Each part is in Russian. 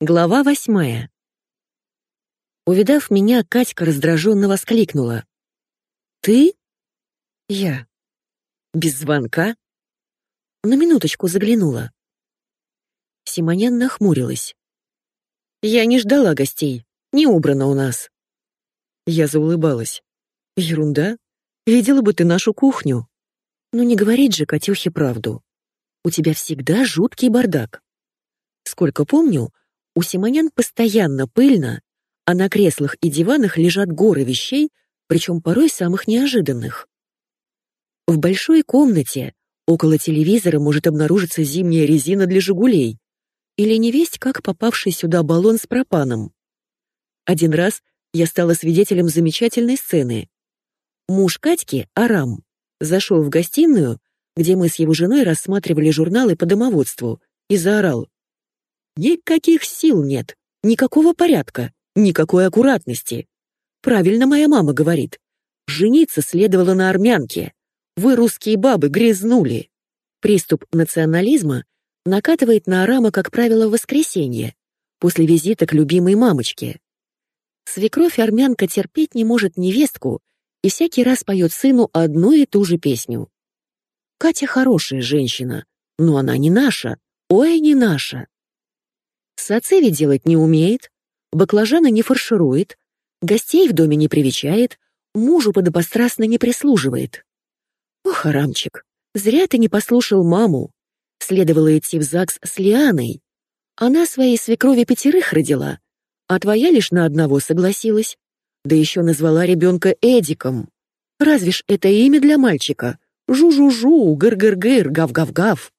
Глава восьмая. Увидав меня, Катька раздраженно воскликнула. «Ты?» «Я». «Без звонка?» На минуточку заглянула. Симонян нахмурилась. «Я не ждала гостей. Не убрано у нас». Я заулыбалась. «Ерунда. Видела бы ты нашу кухню». «Ну не говорить же Катюхе правду. У тебя всегда жуткий бардак. Сколько помню, у Симонян постоянно пыльно, а на креслах и диванах лежат горы вещей, причем порой самых неожиданных. В большой комнате около телевизора может обнаружиться зимняя резина для «Жигулей» или невесть как попавший сюда баллон с пропаном. Один раз я стала свидетелем замечательной сцены. Муж Катьки, Арам, зашел в гостиную, где мы с его женой рассматривали журналы по домоводству, и заорал. Никаких сил нет, никакого порядка, никакой аккуратности. Правильно моя мама говорит. Жениться следовало на армянке. Вы, русские бабы, грязнули. Приступ национализма накатывает на Арама, как правило, в воскресенье, после визита к любимой мамочке. Свекровь армянка терпеть не может невестку и всякий раз поет сыну одну и ту же песню. Катя хорошая женщина, но она не наша, ой, не наша. Сацеви делать не умеет, баклажаны не фарширует, гостей в доме не привечает, мужу подобострастно не прислуживает. Ох, Арамчик, зря ты не послушал маму. Следовало идти в ЗАГС с Лианой. Она своей свекрови пятерых родила, а твоя лишь на одного согласилась. Да еще назвала ребенка Эдиком. Разве ж это имя для мальчика? Жу-жу-жу, гыр-гыр-гыр, гав-гав-гав.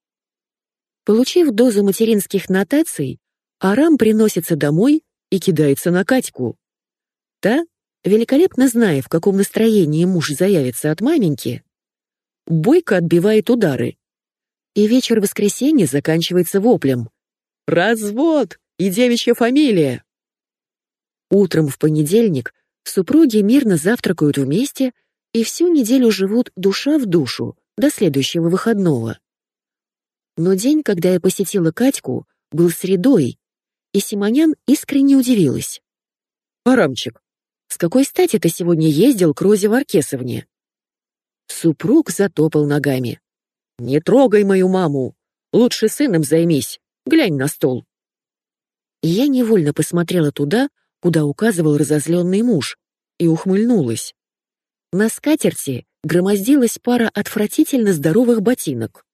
Получив дозу материнских нотаций, Арам приносится домой и кидается на Катьку. Та, великолепно зная, в каком настроении муж заявится от маменьки, бойко отбивает удары. И вечер воскресенья заканчивается воплем. «Развод! И девичья фамилия!» Утром в понедельник супруги мирно завтракают вместе и всю неделю живут душа в душу до следующего выходного. Но день, когда я посетила Катьку, был средой, и Симонян искренне удивилась. «Арамчик, с какой стати ты сегодня ездил к Розе Варкесовне?» Супруг затопал ногами. «Не трогай мою маму! Лучше сыном займись, глянь на стол!» Я невольно посмотрела туда, куда указывал разозленный муж, и ухмыльнулась. На скатерти громоздилась пара отвратительно здоровых ботинок.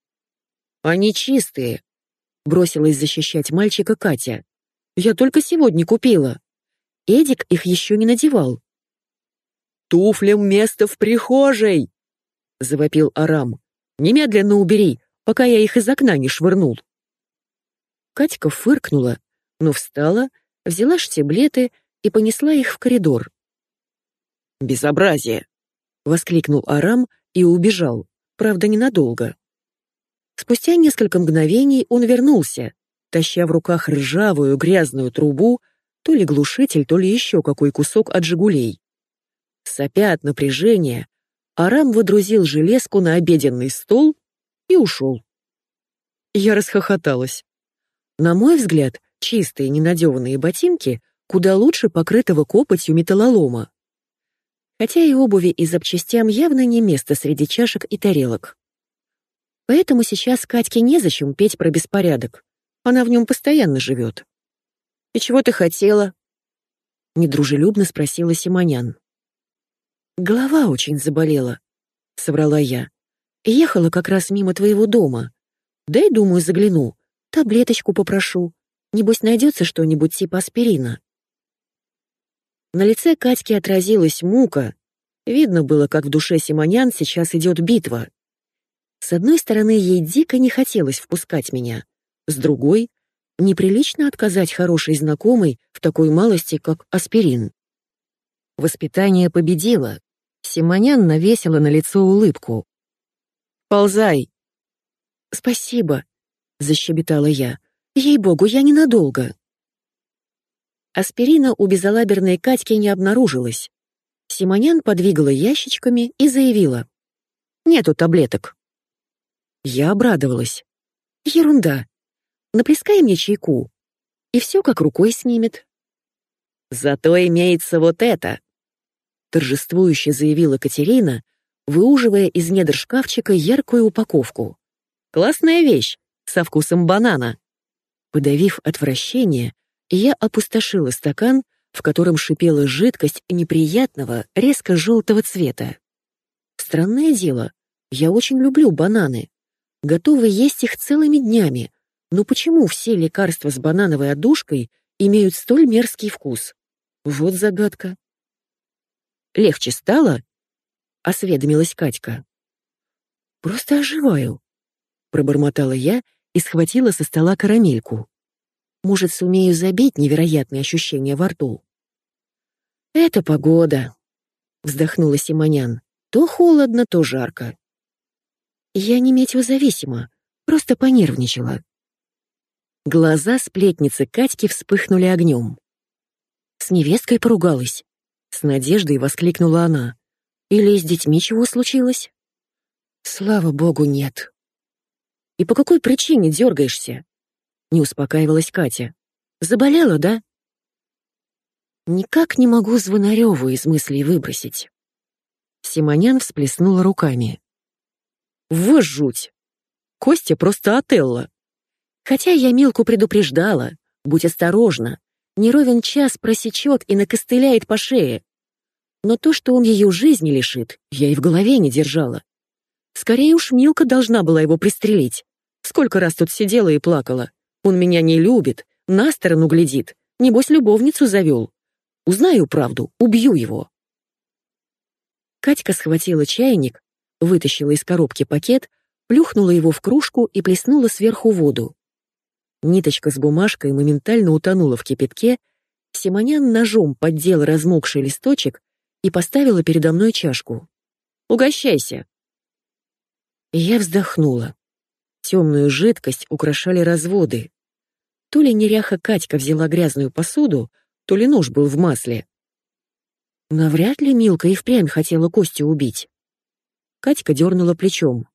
«Они чистые», — бросилась защищать мальчика Катя. Я только сегодня купила. Эдик их еще не надевал. «Туфлям место в прихожей!» — завопил Арам. «Немедленно убери, пока я их из окна не швырнул». Катька фыркнула, но встала, взяла штиблеты и понесла их в коридор. «Безобразие!» — воскликнул Арам и убежал, правда, ненадолго. Спустя несколько мгновений он вернулся, таща в руках ржавую грязную трубу, то ли глушитель, то ли еще какой кусок от «Жигулей». Сопя от напряжения, Арам выдрузил железку на обеденный стол и ушел. Я расхохоталась. На мой взгляд, чистые ненадеванные ботинки куда лучше покрытого копотью металлолома. Хотя и обуви и запчастям явно не место среди чашек и тарелок. Поэтому сейчас Катьке незачем петь про беспорядок. Она в нем постоянно живет. «И чего ты хотела?» Недружелюбно спросила Симонян. «Голова очень заболела», — соврала я. «Ехала как раз мимо твоего дома. Дай, думаю, загляну. Таблеточку попрошу. Небось, найдется что-нибудь типа аспирина». На лице Катьки отразилась мука. Видно было, как в душе Симонян сейчас идет битва. С одной стороны, ей дико не хотелось впускать меня. С другой, неприлично отказать хорошей знакомой в такой малости, как аспирин. Воспитание победило. Симонян навесила на лицо улыбку. «Ползай!» «Спасибо», — защебетала я. «Ей-богу, я ненадолго». Аспирина у безалаберной Катьки не обнаружилось. Симонян подвигала ящичками и заявила. «Нету таблеток». Я обрадовалась. «Ерунда. Наплескай мне чайку. и все как рукой снимет. Зато имеется вот это, торжествующе заявила Катерина, выуживая из недр шкафчика яркую упаковку. Классная вещь, со вкусом банана. Подавив отвращение, я опустошила стакан, в котором шипела жидкость неприятного, резко желтого цвета. Странное дело, я очень люблю бананы. Готова есть их целыми днями, но почему все лекарства с банановой одушкой имеют столь мерзкий вкус? Вот загадка. Легче стало? Осведомилась Катька. Просто оживаю, пробормотала я и схватила со стола карамельку. Может, сумею забить невероятные ощущения во рту. «Это погода», — вздохнула Симонян. «То холодно, то жарко». Я не метеозависима, просто понервничала. Глаза сплетницы Катьки вспыхнули огнем. С невесткой поругалась. С надеждой воскликнула она. Или с детьми чего случилось? Слава богу, нет. И по какой причине дергаешься? Не успокаивалась Катя. Заболела, да? Никак не могу Звонареву из мыслей выбросить. Симонян всплеснула руками. Вот жуть! Костя просто Отелло. Хотя я Милку предупреждала, будь осторожна, не ровен час просечет и накостыляет по шее. Но то, что он ее жизни лишит, я и в голове не держала. Скорее уж Милка должна была его пристрелить. Сколько раз тут сидела и плакала. Он меня не любит, на сторону глядит, небось любовницу завел. Узнаю правду, убью его. Катька схватила чайник, вытащила из коробки пакет, плюхнула его в кружку и плеснула сверху воду. Ниточка с бумажкой моментально утонула в кипятке, Симонян ножом поддел размокший листочек и поставила передо мной чашку. «Угощайся!» Я вздохнула. Темную жидкость украшали разводы. То ли неряха Катька взяла грязную посуду, то ли нож был в масле. Навряд ли Милка и впрямь хотела Костю убить. Катька дернула плечом.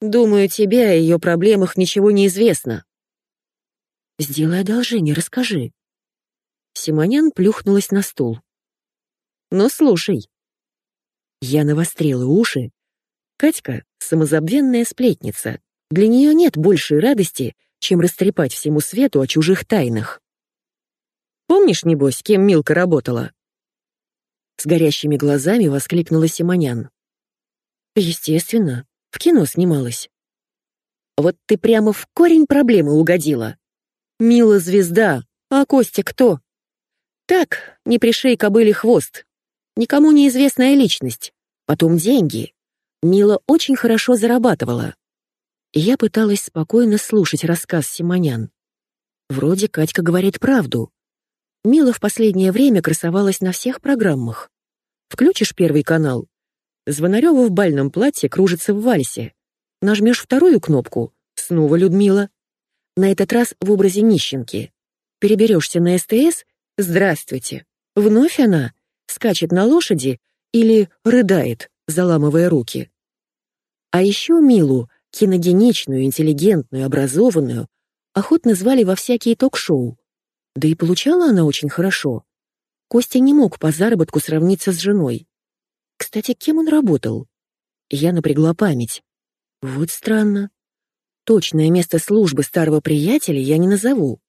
«Думаю, тебе о ее проблемах ничего не известно». «Сделай одолжение, расскажи». Симонян плюхнулась на стул. «Ну, слушай». Я навострила уши. Катька — самозабвенная сплетница. Для нее нет большей радости, чем растрепать всему свету о чужих тайнах. Помнишь, небось, кем Милка работала?» С горящими глазами воскликнула Симонян. «Естественно, в кино снималась». «Вот ты прямо в корень проблемы угодила. Мила звезда, а Костя кто?» «Так, не пришей кобыле хвост. Никому неизвестная личность. Потом деньги. Мила очень хорошо зарабатывала». Я пыталась спокойно слушать рассказ Симонян. Вроде Катька говорит правду. Мила в последнее время красовалась на всех программах. Включишь первый канал. Звонарёва в бальном платье кружится в вальсе. Нажмешь вторую кнопку — снова Людмила. На этот раз в образе нищенки. Переберешься на СТС — здравствуйте. Вновь она скачет на лошади или рыдает, заламывая руки. А еще Милу, киногеничную, интеллигентную, образованную, охотно звали во всякие ток-шоу. Да и получала она очень хорошо. Костя не мог по заработку сравниться с женой. Кстати, кем он работал? Я напрягла память. Вот странно. Точное место службы старого приятеля я не назову.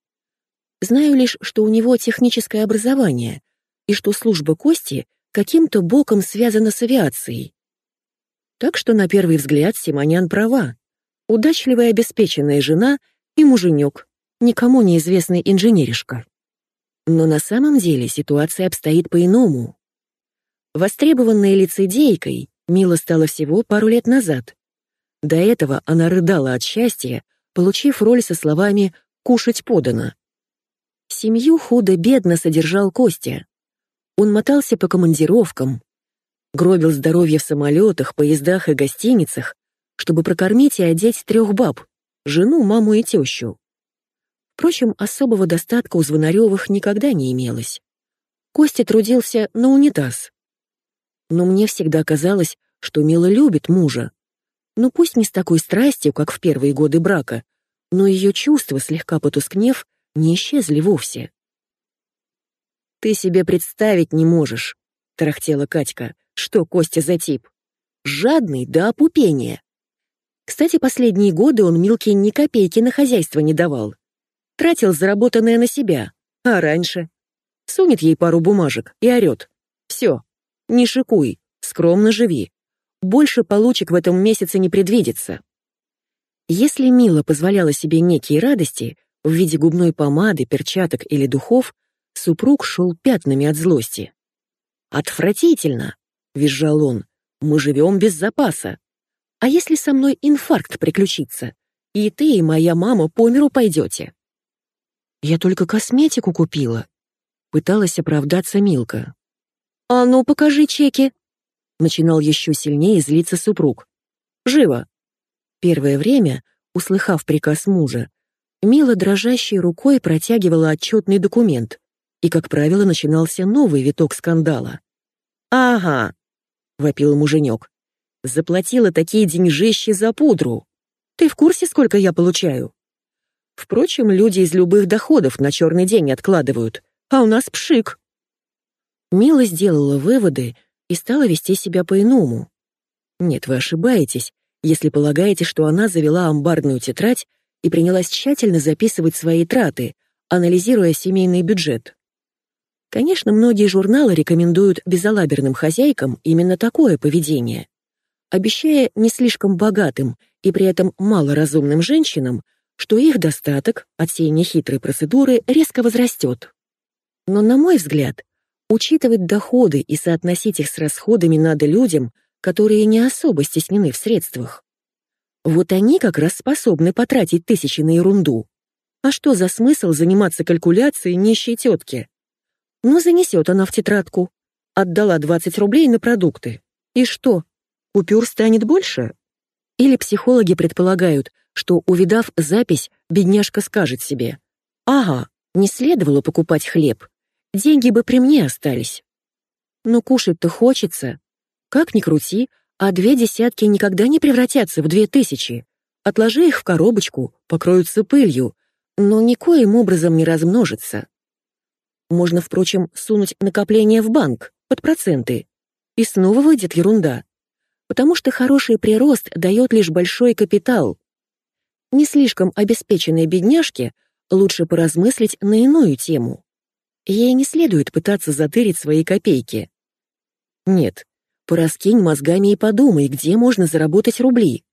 Знаю лишь, что у него техническое образование, и что служба Кости каким-то боком связана с авиацией. Так что на первый взгляд Симонян права. Удачливая обеспеченная жена и муженек, никому неизвестный инженеришка. Но на самом деле ситуация обстоит по-иному. Востребованной лицедейкой Мила стала всего пару лет назад. До этого она рыдала от счастья, получив роль со словами «кушать подано». Семью худо-бедно содержал Костя. Он мотался по командировкам, гробил здоровье в самолетах, поездах и гостиницах, чтобы прокормить и одеть трех баб — жену, маму и тещу. Впрочем, особого достатка у Звонаревых никогда не имелось. Костя трудился на унитаз. Но мне всегда казалось, что Мила любит мужа. Ну пусть не с такой страстью, как в первые годы брака, но ее чувства, слегка потускнев, не исчезли вовсе. «Ты себе представить не можешь», — тарахтела Катька, — «что Костя за тип? Жадный до опупения. Кстати, последние годы он Милке ни копейки на хозяйство не давал. Тратил заработанное на себя, а раньше? Сунет ей пару бумажек и орет. «Все, не шикуй, скромно живи. Больше получек в этом месяце не предвидится». Если Мила позволяла себе некие радости в виде губной помады, перчаток или духов, супруг шел пятнами от злости. «Отвратительно!» — визжал он. «Мы живем без запаса. А если со мной инфаркт приключится, и ты, и моя мама по миру пойдете?» «Я только косметику купила», — пыталась оправдаться Милка. «А ну, покажи чеки!» Начинал еще сильнее злиться супруг. «Живо!» Первое время, услыхав приказ мужа, Мила дрожащей рукой протягивала отчетный документ, и, как правило, начинался новый виток скандала. «Ага», — вопил муженек, Заплатила такие деньжищи за пудру. Ты в курсе, сколько я получаю? Впрочем, люди из любых доходов на черный день откладывают, а у нас пшик. Мила сделала выводы и стала вести себя по-иному. Нет, вы ошибаетесь, если полагаете, что она завела амбарную тетрадь и принялась тщательно записывать свои траты, анализируя семейный бюджет. Конечно, многие журналы рекомендуют безалаберным хозяйкам именно такое поведение обещая не слишком богатым и при этом малоразумным женщинам, что их достаток от всей нехитрой процедуры резко возрастет. Но, на мой взгляд, учитывать доходы и соотносить их с расходами надо людям, которые не особо стеснены в средствах. Вот они как раз способны потратить тысячи на ерунду. А что за смысл заниматься калькуляцией нищей тетки? Ну, занесет она в тетрадку. Отдала 20 рублей на продукты. И что? купюр станет больше? Или психологи предполагают, что, увидав запись, бедняжка скажет себе, «Ага, не следовало покупать хлеб, деньги бы при мне остались». Но кушать-то хочется. Как ни крути, а две десятки никогда не превратятся в две тысячи. Отложи их в коробочку, покроются пылью, но никоим образом не размножатся. Можно, впрочем, сунуть накопление в банк под проценты, и снова выйдет ерунда потому что хороший прирост дает лишь большой капитал. Не слишком обеспеченной бедняжке лучше поразмыслить на иную тему. Ей не следует пытаться затырить свои копейки. Нет, пораскинь мозгами и подумай, где можно заработать рубли.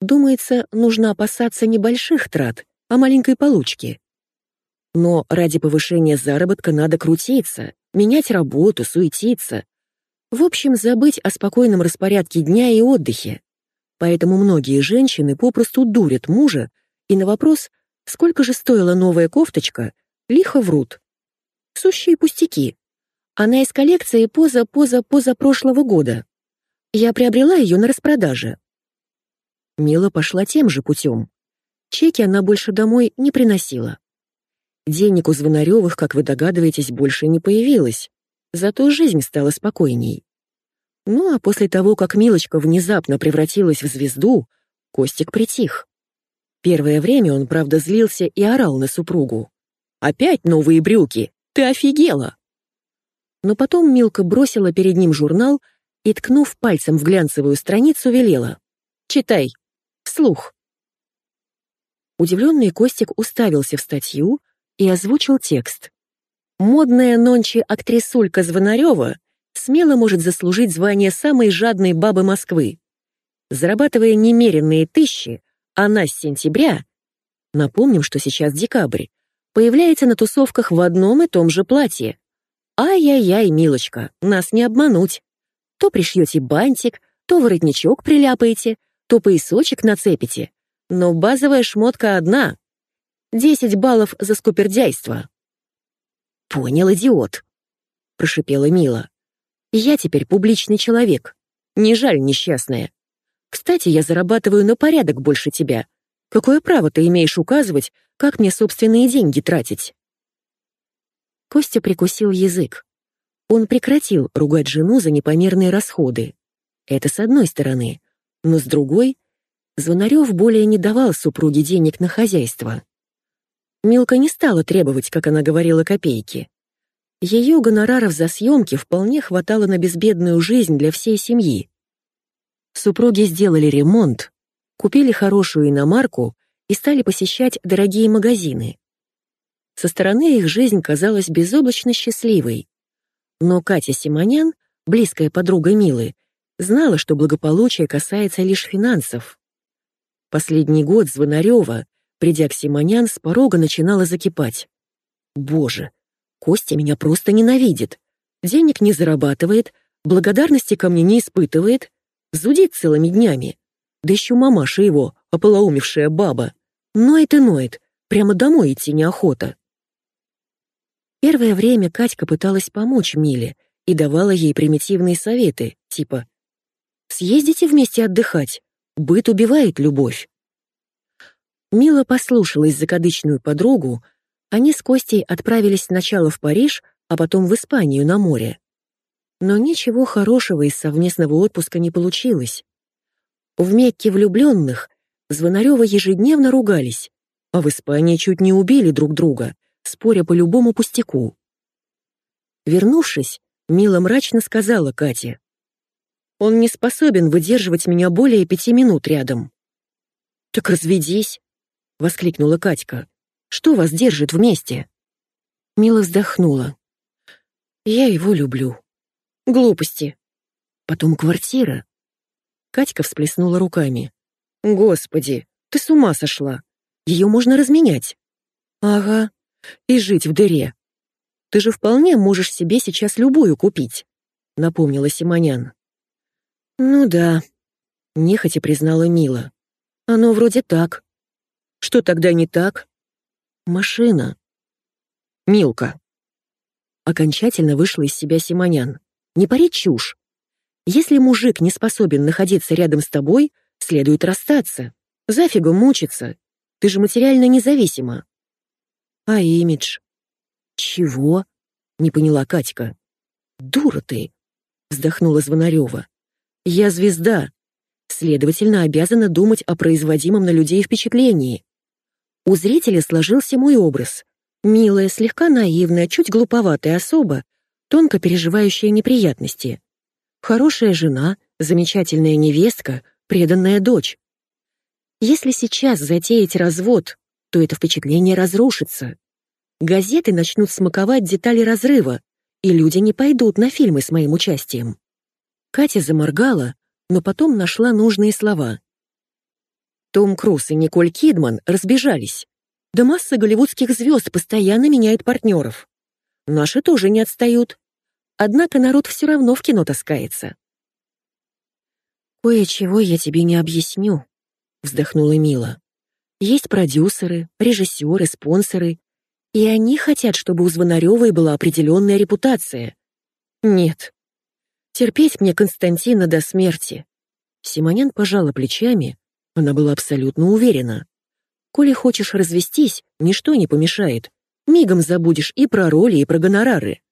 Думается, нужно опасаться небольших трат, а маленькой получки. Но ради повышения заработка надо крутиться, менять работу, суетиться, в общем, забыть о спокойном распорядке дня и отдыхе. Поэтому многие женщины попросту дурят мужа и на вопрос, сколько же стоила новая кофточка, лихо врут. Сущие пустяки. Она из коллекции поза-поза-поза прошлого года. Я приобрела ее на распродаже. Мила пошла тем же путем. Чеки она больше домой не приносила. Денег у Звонаревых, как вы догадываетесь, больше не появилось. Зато жизнь стала спокойней. Ну а после того, как Милочка внезапно превратилась в звезду, Костик притих. Первое время он, правда, злился и орал на супругу. «Опять новые брюки! Ты офигела!» Но потом Милка бросила перед ним журнал и, ткнув пальцем в глянцевую страницу, велела. «Читай. Вслух». Удивленный Костик уставился в статью и озвучил текст. Модная нонче актрисулька Звонарева смело может заслужить звание самой жадной бабы Москвы. Зарабатывая немеренные тысячи, она с сентября, напомним, что сейчас декабрь, появляется на тусовках в одном и том же платье. Ай-яй-яй, милочка, нас не обмануть. То пришьете бантик, то воротничок приляпаете, то поясочек нацепите. Но базовая шмотка одна. Десять баллов за скупердяйство. «Понял, идиот!» — прошипела Мила. «Я теперь публичный человек. Не жаль, несчастная. Кстати, я зарабатываю на порядок больше тебя. Какое право ты имеешь указывать, как мне собственные деньги тратить?» Костя прикусил язык. Он прекратил ругать жену за непомерные расходы. Это с одной стороны. Но с другой, Звонарев более не давал супруге денег на хозяйство. Милка не стала требовать, как она говорила, копейки. Ее гонораров за съемки вполне хватало на безбедную жизнь для всей семьи. Супруги сделали ремонт, купили хорошую иномарку и стали посещать дорогие магазины. Со стороны их жизнь казалась безоблачно счастливой. Но Катя Симонян, близкая подруга Милы, знала, что благополучие касается лишь финансов. Последний год Звонарева, придя к Симонян, с порога начинала закипать. «Боже, Костя меня просто ненавидит. Денег не зарабатывает, благодарности ко мне не испытывает, зудит целыми днями. Да еще мамаша его, ополоумевшая баба. Ноет и ноет, прямо домой идти неохота. Первое время Катька пыталась помочь Миле и давала ей примитивные советы, типа «Съездите вместе отдыхать, быт убивает любовь». Мила послушалась закадычную подругу, они с Костей отправились сначала в Париж, а потом в Испанию на море. Но ничего хорошего из совместного отпуска не получилось. В Мекке влюбленных Звонарева ежедневно ругались, а в Испании чуть не убили друг друга, споря по любому пустяку. Вернувшись, Мила мрачно сказала Кате. «Он не способен выдерживать меня более пяти минут рядом». «Так разведись», — воскликнула Катька. «Что вас держит вместе?» Мила вздохнула. «Я его люблю». «Глупости». «Потом квартира». Катька всплеснула руками. «Господи, ты с ума сошла! Ее можно разменять». «Ага, и жить в дыре. Ты же вполне можешь себе сейчас любую купить», — напомнила Симонян. «Ну да», — нехотя признала Мила. «Оно вроде так». «Что тогда не так?» «Машина». «Милка». Окончательно вышла из себя Симонян. «Не пари чушь. Если мужик не способен находиться рядом с тобой, следует расстаться. Зафигу мучиться. Ты же материально независима. А имидж? Чего? Не поняла Катька. Дура ты, вздохнула Звонарева. Я звезда. Следовательно, обязана думать о производимом на людей впечатлении. У зрителя сложился мой образ. Милая, слегка наивная, чуть глуповатая особа, тонко переживающая неприятности. Хорошая жена, замечательная невестка, преданная дочь. Если сейчас затеять развод, то это впечатление разрушится. Газеты начнут смаковать детали разрыва, и люди не пойдут на фильмы с моим участием. Катя заморгала, но потом нашла нужные слова. Том Круз и Николь Кидман разбежались. Да масса голливудских звезд постоянно меняет партнеров. Наши тоже не отстают. Однако народ все равно в кино таскается. «Кое-чего я тебе не объясню», — вздохнула Мила. Есть продюсеры, режиссеры, спонсоры. И они хотят, чтобы у Звонаревой была определенная репутация. Нет. Терпеть мне Константина до смерти. Симонян пожала плечами. Она была абсолютно уверена. Коли хочешь развестись, ничто не помешает. Мигом забудешь и про роли, и про гонорары.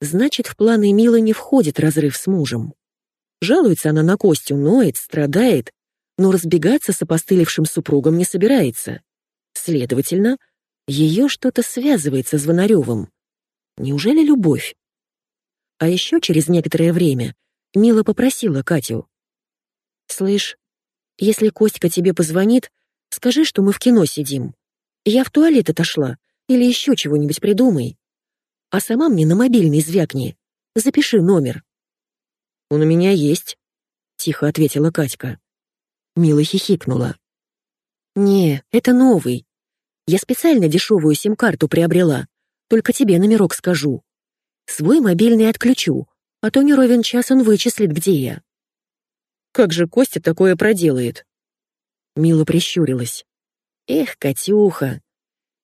Значит, в планы Милы не входит разрыв с мужем. Жалуется она на Костю, ноет, страдает, но разбегаться с опостылевшим супругом не собирается. Следовательно, ее что-то связывает со Звонаревым. Неужели любовь? А еще через некоторое время Мила попросила Катю. «Слышь, если Костька тебе позвонит, скажи, что мы в кино сидим. Я в туалет отошла, или еще чего-нибудь придумай. А сама мне на мобильный звякни. Запиши номер». «Он у меня есть», — тихо ответила Катька. Мила хихикнула. «Не, это новый. Я специально дешевую сим-карту приобрела. Только тебе номерок скажу. Свой мобильный отключу, а то не ровен час он вычислит, где я». «Как же Костя такое проделает?» Мила прищурилась. «Эх, Катюха,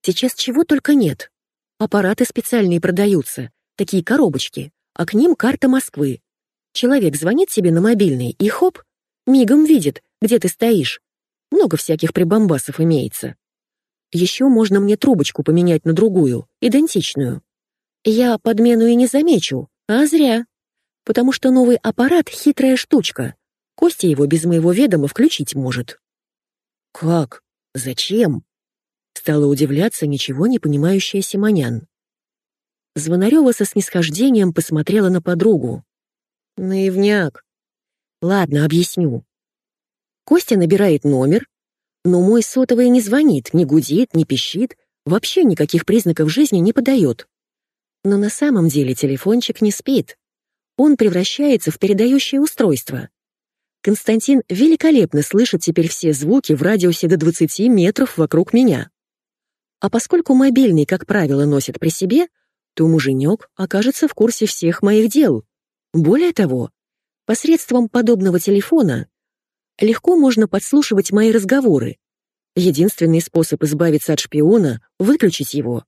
сейчас чего только нет. Аппараты специальные продаются, такие коробочки, а к ним карта Москвы. Человек звонит себе на мобильный и хоп, мигом видит, где ты стоишь. Много всяких прибамбасов имеется. Еще можно мне трубочку поменять на другую, идентичную. Я подмену и не замечу, а зря. Потому что новый аппарат — хитрая штучка. Костя его без моего ведома включить может. Как? Зачем? Стала удивляться ничего не понимающая Симонян. Звонарева со снисхождением посмотрела на подругу. «Наивняк. Ладно, объясню. Костя набирает номер, но мой сотовый не звонит, не гудит, не пищит, вообще никаких признаков жизни не подает. Но на самом деле телефончик не спит. Он превращается в передающее устройство. Константин великолепно слышит теперь все звуки в радиусе до 20 метров вокруг меня. А поскольку мобильный, как правило, носит при себе, то муженек окажется в курсе всех моих дел. Более того, посредством подобного телефона легко можно подслушивать мои разговоры. Единственный способ избавиться от шпиона — выключить его.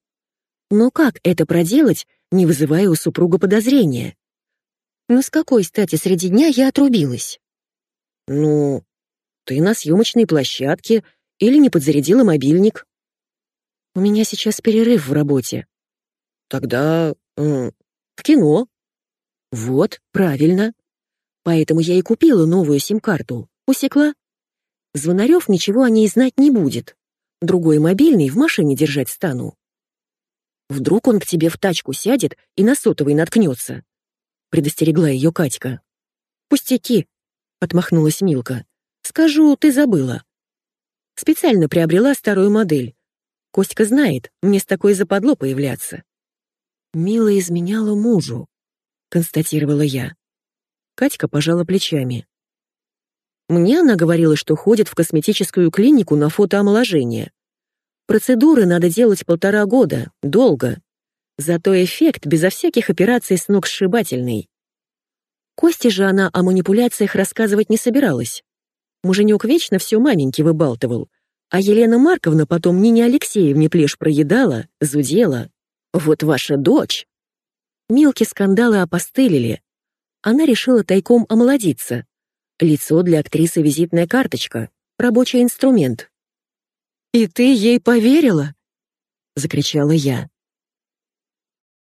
Но как это проделать, не вызывая у супруга подозрения? Но с какой стати среди дня я отрубилась? Ну, ты на съемочной площадке или не подзарядила мобильник. У меня сейчас перерыв в работе. Тогда э, в кино. Вот, правильно. Поэтому я и купила новую сим-карту. Усекла? Звонарев ничего о ней знать не будет. Другой мобильный в машине держать стану. Вдруг он к тебе в тачку сядет и на сотовый наткнется. Предостерегла ее Катька. Пустяки, отмахнулась Милка. Скажу, ты забыла. Специально приобрела старую модель. Костька знает, мне с такой западло появляться. Мила изменяла мужу, констатировала я. Катька пожала плечами. Мне она говорила, что ходит в косметическую клинику на фотоомоложение. Процедуры надо делать полтора года, долго. Зато эффект безо всяких операций сногсшибательный. Косте же она о манипуляциях рассказывать не собиралась. Муженек вечно все маменьки выбалтывал, а Елена Марковна потом Нине Алексеевне плешь проедала, зудела. «Вот ваша дочь!» Мелкие скандалы опостылили. Она решила тайком омолодиться, Лицо для актрисы визитная карточка, рабочий инструмент. «И ты ей поверила?» — закричала я.